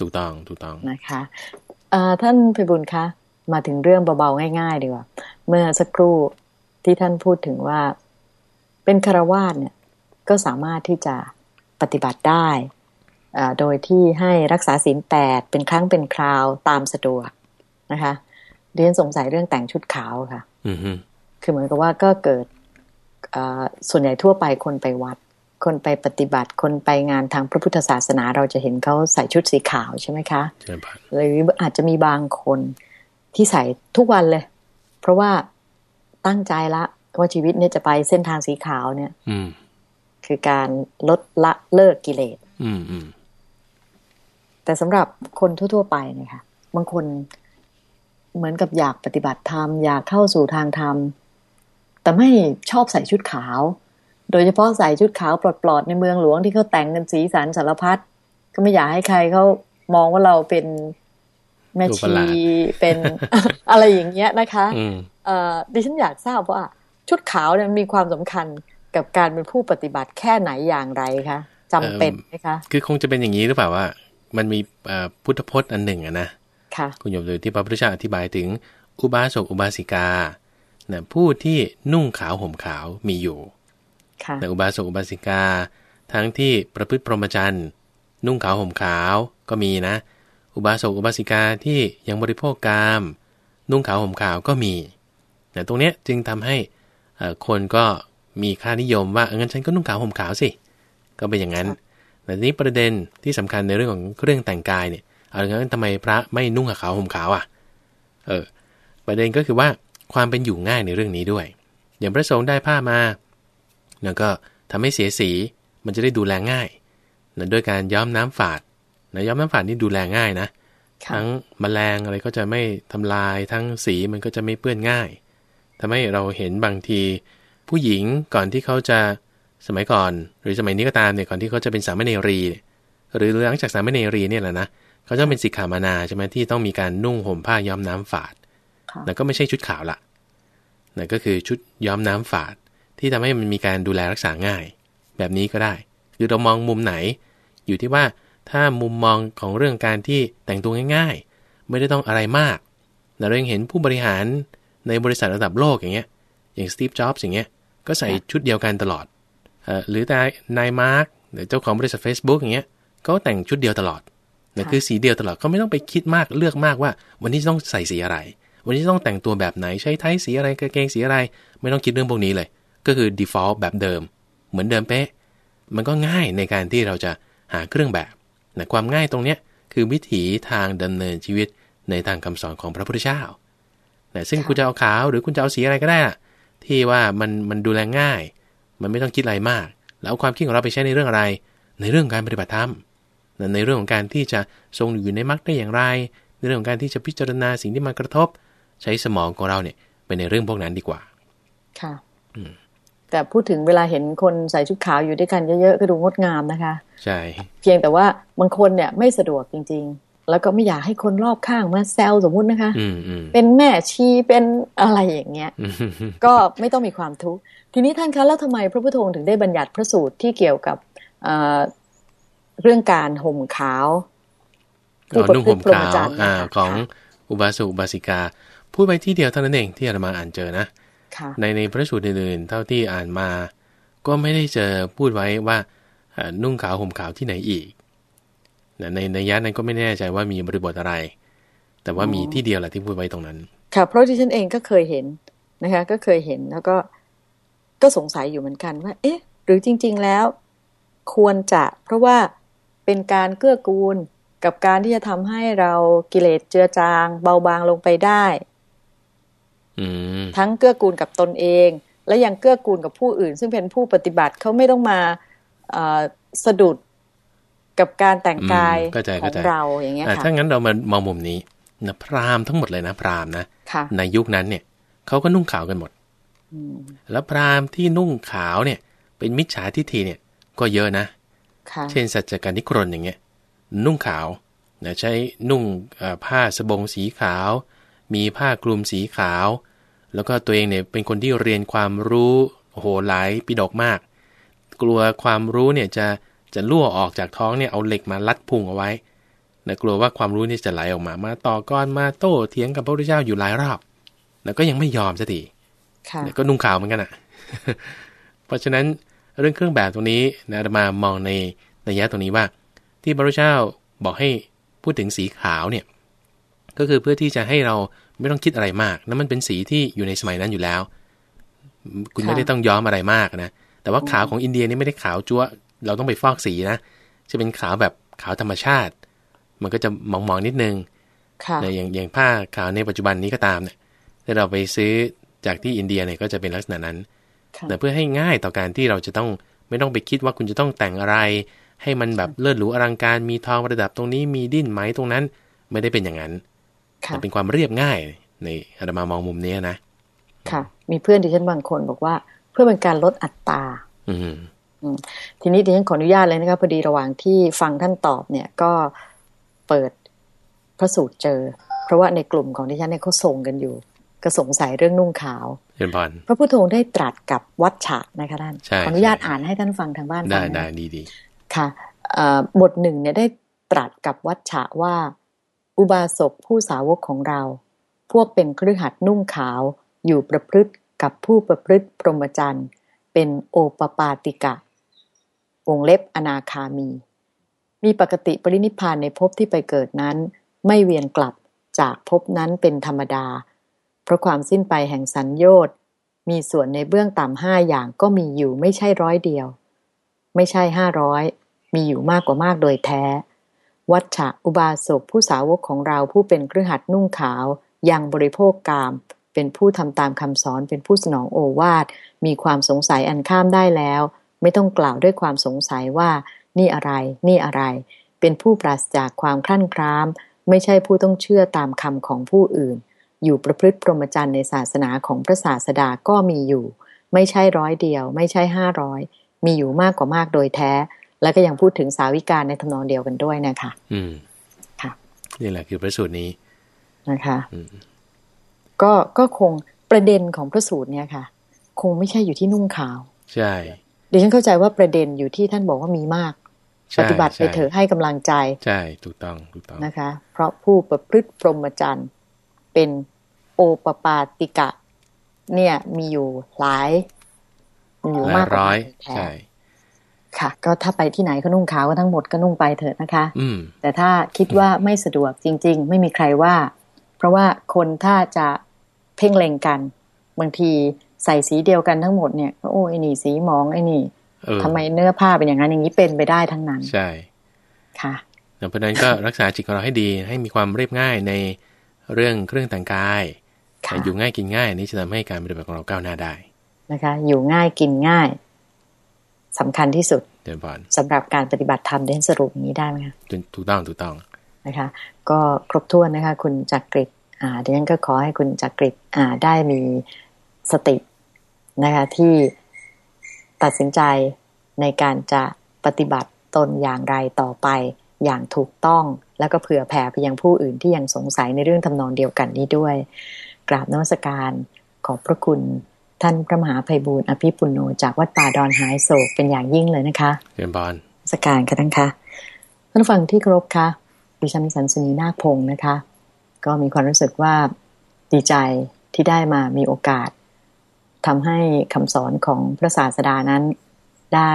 ถูกต้องถูกต้องนะคะท่านพิบุญคะ มาถึงเรื่องเบาๆง่ายๆดีกว่า เมื่อสักครู่ที่ท่านพูดถึงว่า เป็นคารวาสเนี่ย ก็สามารถที่จะปฏิบัติได้โดยที่ให้รักษาศีลแปดเป็นครั้งเป็นคราวตามสะดวกนะคะเรียนสงสัยเรื่องแต่งชุดขาวค่ะคือเหมือนกับว่าก็เกิดส่วนใหญ่ทั่วไปคนไปวัด คนไปปฏิบัติคนไปงานทางพระพุทธศาสนา เราจะเห็นเขาใส่ชุดสีขาวใช่ไหมคะหรืออาจจะมีบางคนที่ใส่ทุกวันเลย เพราะว่าตั้งใจละว่าชีวิตเนี่ยจะไปเส้นทางสีขาวเนี่ย อืคือการลดละเลิกกิเลสอืมอืมแต่สำหรับคนทั่ว ๆ ไปเนี่ยค่ะบางคนเหมือนกับอยากปฏิบัติธรรม อยากเข้าสู่ทางธรรม แต่ไม่ชอบใส่ชุดขาว โดยเฉพาะใส่ชุดขาวปลอดๆในเมืองหลวงที่เขาแต่งกันสีสันสารพัดก็ไม่อยากให้ใครเขามองว่าเราเป็นแม่ชีเป็นอะไรอย่างเงี้ยนะคะเอ่อดิฉันอยากทราบว่าชุดขาวเนี่ยมีความสำคัญกับการเป็นผู้ปฏิบัติแค่ไหนอย่างไรคะจำเป็นไหมคะ คือคงจะเป็นอย่างนี้หรือเปล่าว่า มันมีพุทธพจน์อันหนึ่งอะนะคุณโยมเลยที่พระพุทธเจ้าอธิบายถึงอุบาสกอุบาสิกานะผู้ที่นุ่งขาวห่มขาวมีอยู่ นะอุบาสกอุบาสิกา ทั้งที่ประพฤติพรหมจรรย์ นุ่งขาวห่มขาวก็มีนะ อุบาสกอุบาสิกาที่ยังบริโภคกาม นุ่งขาวห่มขาวก็มีนะตรงนี้จึงทำให้คนก็มีค่านิยมว่างั้นฉันก็นุ่งขาวห่มขาวสิ ก็เป็นอย่างนั้น แต่นี้ประเด็นที่สำคัญในเรื่องของเครื่องแต่งกายเนี่ย เอางั้นทำไมพระไม่นุ่งขาวห่มขาวอะ เออ ประเด็นก็คือว่าความเป็นอยู่ง่ายในเรื่องนี้ด้วย อย่างพระสงฆ์ได้ผ้ามา แล้วก็ทำให้เสียสีมันจะได้ดูแลง่ายนะด้วยการย้อมน้ำฝาดนะย้อมน้ำฝาดนี่ดูแลง่ายนะ ทั้งมแมลงอะไรก็จะไม่ทำลายทั้งสีมันก็จะไม่เปื้อนง่ายทำให้เราเห็นบางที ผู้หญิงก่อนที่เขาจะสมัยก่อน หรือสมัยนี้ก็ตามเนี่ยก่อนที่เขาจะเป็นสามเณรี หรือหลังจากสามเณรีเนี่ยแหละนะเขาจะเป็นสิกขามานาใช่ไหมที่ต้องมีการนุ่งห่มผ้าย้อมน้ำฝาดนั่นก็ไม่ใช่ชุดขาวละนั่นก็คือชุดย้อมน้ำฝาด ที่ทำให้มันมีการดูแลรักษาง่าย แบบนี้ก็ได้ คือเรามองมุมไหน อยู่ที่ว่าถ้ามุมมองของเรื่องการที่แต่งตัวง่าย ๆ ไม่ได้ต้องอะไรมากเรายังเห็นผู้บริหารในบริษัทระดับโลกอย่างเงี้ย อย่างสตีฟ จ็อบส์อย่างเงี้ย ก็ใส่ชุดเดียวกันตลอด หรือแต่นายมาร์กเจ้าของบริษัท Facebook อย่างเงี้ย ก็แต่งชุดเดียวตลอดนะคือสีเดียวตลอดเขาไม่ต้องไปคิดมาก เลือกมากว่า วันนี้ต้องใส่สีอะไร วันนี้ต้องแต่งตัวแบบไหน ใช้ไทสีอะไรกางเกงสีอะไร ไม่ต้องคิดเรื่องพวกนี้เลย ก็คือ default แบบเดิม เหมือนเดิมเป๊ะ มันก็ง่ายในการที่เราจะหาเครื่องแบบนะความง่ายตรงเนี้ยคือวิถีทางดำเนินชีวิตในทางคำสอนของพระพุทธเจ้านะซึ่งคุณจะเอาขาวหรือคุณจะเอาสีอะไรก็ได้ ที่ว่ามันมันดูแลง่าย มันไม่ต้องคิดอะไรมาก แล้วความคิดของเราไปใช้ในเรื่องอะไร ในเรื่องการปฏิบัติธรรมในเรื่องของการที่จะทรงอยู่ในมรรคได้อย่างไร ในเรื่องของการที่จะพิจารณาสิ่งที่มากระทบ ใช้สมองของเราเนี่ยไปในเรื่องพวกนั้นดีกว่า ค่ะ แต่พูดถึงเวลาเห็นคนใส่ชุดขาวอยู่ด้วยกันเยอะๆก็ดูงดงามนะคะ ใช่ เพียงแต่ว่าบางคนเนี่ยไม่สะดวกจริง ๆ แล้วก็ไม่อยากให้คนรอบข้างมาแซวสมมุตินะคะ เป็นแม่ชีเป็นอะไรอย่างเงี้ย ก็ไม่ต้องมีความทุกข์ ทีนี้ท่านคะแล้วทำไมพระพุทธองค์ถึงได้บัญญัติพระสูตรที่เกี่ยวกับเรื่องการห่มขาวผู้นุ่งห่มขาวอ่าของอุบาสกอุบาสิกา พูดไปที่เดียวเท่านั้นเองที่อาตมาอ่านเจอนะ ในในพระสูตรอื่นๆ เท่าที่อ่านมา ก็ไม่ได้เจอพูดไว้ว่านุ่งขาวห่มขาวที่ไหนอีก ในในยันนั้นก็ไม่แน่ใจว่ามีบริบทอะไร แต่ว่ามีที่เดียวแหละที่พูดไว้ตรงนั้น ค่ะ เพราะที่ฉันเองก็เคยเห็นนะคะ ก็เคยเห็นแล้วก็ก็สงสัยอยู่เหมือนกันว่า เอ๊ะ หรือจริง ๆแล้ว ควรจะเพราะว่าเป็นการเกื้อกูลกับการที่จะทำให้เรากิเลสเจือจาง เบาบางลงไปได้ ทั้งเกื้อกูลกับตนเอง และยังเกื้อกูลกับผู้อื่น ซึ่งเป็นผู้ปฏิบัติเขาไม่ต้องมาสะดุดกับการแต่งกายของเราอย่างเงี้ยค่ะถ้างั้นเรามามองมุมนี้นะพราหมณ์ทั้งหมดเลยนะพราหมณ์นะในยุคนั้นเนี่ยเขาก็นุ่งขาวกันหมดแล้วพราหมณ์ที่นุ่งขาวเนี่ย เป็นมิจฉาทิฏฐิเนี่ย ก็เยอะนะเช่นสัจจการนิครนอย่างเงี้ย นุ่งขาวนะใช้นุ่งผ้าสบงสีขาว มีผ้ากลุ่มสีขาว แล้วก็ตัวเองเนี่ยเป็นคนที่เรียนความรู้โอ้โหหลายปีดกมาก กลัวความรู้เนี่ยจะจะรั่วออกจากท้องเนี่ยเอาเหล็กมาลัดพุงเอาไว้นะกลัวว่าความรู้นี่จะไหลออกมา มาต่อกรมาโต้เถียงกับพระพุทธเจ้าอยู่หลายรอบแล้วก็ยังไม่ยอมสักทีก็นุ่งขาวเหมือนกันอะ เพราะฉะนั้นเรื่องเครื่องแบบตรงนี้นะมามองในในยะตรงนี้ว่า ที่พระพุทธเจ้าบอกให้พูดถึงสีขาวเนี่ย ก็คือเพื่อที่จะให้เรา ไม่ต้องคิดอะไรมากนั่นมันเป็นสีที่อยู่ในสมัยนั้นอยู่แล้ว คุณไม่ได้ต้องย้อมอะไรมากนะแต่ว่าขาวของอินเดียนี่ไม่ได้ขาวจั๊วเราต้องไปฟอกสีนะจะเป็นขาวแบบขาวธรรมชาติ มันก็จะมองๆนิดนึงในอย่างอย่างผ้าขาวในปัจจุบันนี้ก็ตามเนี่ยถ้าเราไปซื้อจากที่อินเดียเนี่ยก็จะเป็นลักษณะนั้นแต่เพื่อให้ง่ายต่อการที่เราจะต้องไม่ต้องไปคิดว่าคุณจะต้องแต่งอะไร ให้มันแบบเลิศหรูอลังการมีทองประดับตรงนี้มีดิ้นไหมตรงนั้น ไม่ได้เป็นอย่างนั้น แต่เป็นความเรียบง่ายในอาตมามองมุมนี้นะค่ะ มีเพื่อนที่ฉันบางคนบอกว่า เพื่อเป็นการลดอัตราอืมทีนี้ดิฉันขออนุญาตเลยนะครับพอดีระหว่างที่ฟังท่านตอบเนี่ยก็เปิดพระสูตรเจอ เพราะว่าในกลุ่มของดิฉันเนี่ยเขาส่งกันอยู่ ก็สงสัยเรื่องนุ่งขาวเห็นพนพระพุทธองค์ได้ตรัสกับวัดฉะนะคะท่านขออนุญาตอ่านให้ท่านฟังทางบ้านได้ได้ดีดีค่ะบทหนึ่งเนี่ยได้ตรัสกับวัดฉะว่า อุบาสกผู้สาวกของเรา พวกเป็นครือขัดนุ่งขาว อยู่ประพฤติกับผู้ประพฤติพรหมจรรย์ เป็นโอปปาติกะ วงเล็บอนาคามี มีปกติปรินิพานในภพที่ไปเกิดนั้น ไม่เวียนกลับจากภพนั้นเป็นธรรมดา เพราะความสิ้นไปแห่งสัญญชน์มีส่วนในเบื้องต่ำห้าอย่างก็มีอยู่ไม่ใช่ร้อยเดียว ไม่ใช่ห้าร้อยมีอยู่มากกว่ามากโดยแท้ วัชชะอุบาสกผู้สาวกของเราผู้เป็นเครือหัดนุ่งขาว ยังบริโภคกาม เป็นผู้ทำตามคำสอนเป็นผู้สนองโอวาท มีความสงสัยอันข้ามได้แล้ว ไม่ต้องกล่าวด้วยความสงสัยว่า นี่อะไร นี่อะไร เป็นผู้ปราศจากความคลั่นคล้าม ไม่ใช่ผู้ต้องเชื่อตามคำของผู้อื่น อยู่ประพฤติพรหมจรรย์ในศาสนาของพระศาสดาก็มีอยู่ ไม่ใช่ร้อยเดียว ไม่ใช่ห้าร้อยมีอยู่มากกว่ามากโดยแท้ และก็ยังพูดถึงสาวิการในทำนองเดียวกันด้วยนะคะ อืมค่ะนี่แหละคือพระสูตรนี้นะคะก็ก็คงประเด็นของพระสูตรเนี่ยค่ะ คงไม่ใช่อยู่ที่นุ่งขาว ใช่ดิฉันเข้าใจว่าประเด็นอยู่ที่ท่านบอกว่ามีมาก ปฏิบัติไปเถอะให้กำลังใจ ใช่ถูกต้องถูกต้องนะคะ เพราะผู้ประพฤติพรหมจรรย์เป็นโอปปาติกะ เนี่ยมีอยู่หลายมีอยู่มากร้อยใช่ ค่ะ ก็ถ้าไปที่ไหนก็นุ่งขาวก็ทั้งหมดก็นุ่งไปเถอะนะคะ อืมแต่ถ้าคิดว่าไม่สะดวกจริง ๆ ไม่มีใครว่า เพราะว่าคนถ้าจะเพ่งเล็งกัน บางทีใส่สีเดียวกันทั้งหมดเนี่ยโอ้ไอ้นี่สีมองไอ้นี่ทำไมเนื้อผ้าเป็นอย่างนั้นอย่างนี้เป็นไปได้ทั้งนั้น ใช่ค่ะเพราะนั้นก็รักษาจิตของเราให้ดี ให้มีความเรียบง่ายในเรื่องเครื่องแต่งกายอยู่ง่ายกินง่ายนี่จะทำให้การปฏิบัติของเราก้าวหน้าได้นะคะ อยู่ง่ายกินง่าย สำคัญที่สุดเดินบอลสำหรับการปฏิบัติธรรมเด่นสรุปนี้ได้ไหมคะถูกต้องถูกต้องนะคะ ก็ครบถ้วนนะคะ คุณจักริดอ่าดิฉันก็ขอให้คุณจักริดอ่าได้มีสตินะคะที่ตัดสินใจในการจะปฏิบัติตนอย่างไรต่อไปอย่างถูกต้อง แล้วก็เผื่อแผ่ไปยังผู้อื่นที่ยังสงสัยในเรื่องทำนองเดียวกันนี้ด้วย กราบนวัสการขอบพระคุณ ท่านพระมหาภัยบูรณ์อภิปุโนจากวัดป่าดอนหายโศกเป็นอย่างยิ่งเลยนะคะเรียนบอลสการค่ะท่านคะท่านฟังที่ครบคะดิฉันสันสนีนาคพงศ์นะคะ ก็มีความรู้สึกว่าดีใจที่ได้มามีโอกาสทำให้คำสอนของพระศาสดานั้น ได้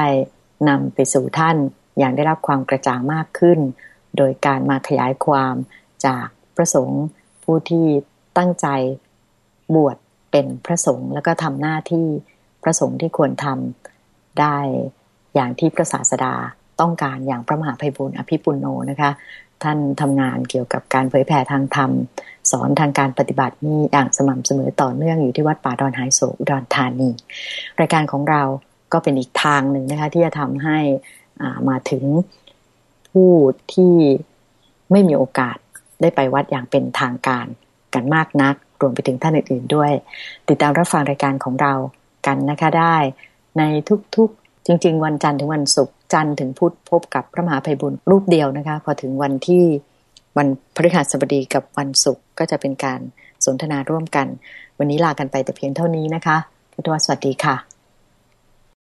นำไปสู่ท่านอย่างได้รับความกระจ่างมากขึ้น โดยการมาขยายความจากพระสงฆ์ผู้ที่ตั้งใจบวช เป็นพระสงฆ์แล้วก็ทำหน้าที่พระสงฆ์ที่ควรทำได้อย่างที่พระศาสดาต้องการอย่างพระมหาภัยบุญอภิปุโนนะคะ ท่านทำงานเกี่ยวกับการเผยแผ่ทางธรรม สอนทางการปฏิบัตินี้อย่างสม่ำเสมอต่อเนื่องอยู่ที่วัดป่าดอนหายโศอุดรธานี รายการของเราก็เป็นอีกทางหนึ่งนะคะที่จะทำให้มาถึงผู้ที่ไม่มีโอกาสได้ไปวัดอย่างเป็นทางการกันมากนัก รวมไปถึงท่านอื่นๆด้วย ติดตามรับฟังรายการของเรากันนะคะได้ ในทุกๆ จริง ๆ วันจันทร์ถึงวันศุกร์จันทร์ถึงพุธพบกับพระมหาภัยบุญรูปเดียวนะคะ พอถึงวันที่วันพฤหัสบดีกับวันศุกร์ก็จะเป็นการสนทนาร่วมกัน วันนี้ลากันไปแต่เพียงเท่านี้นะคะพุทธวสวัสดีค่ะ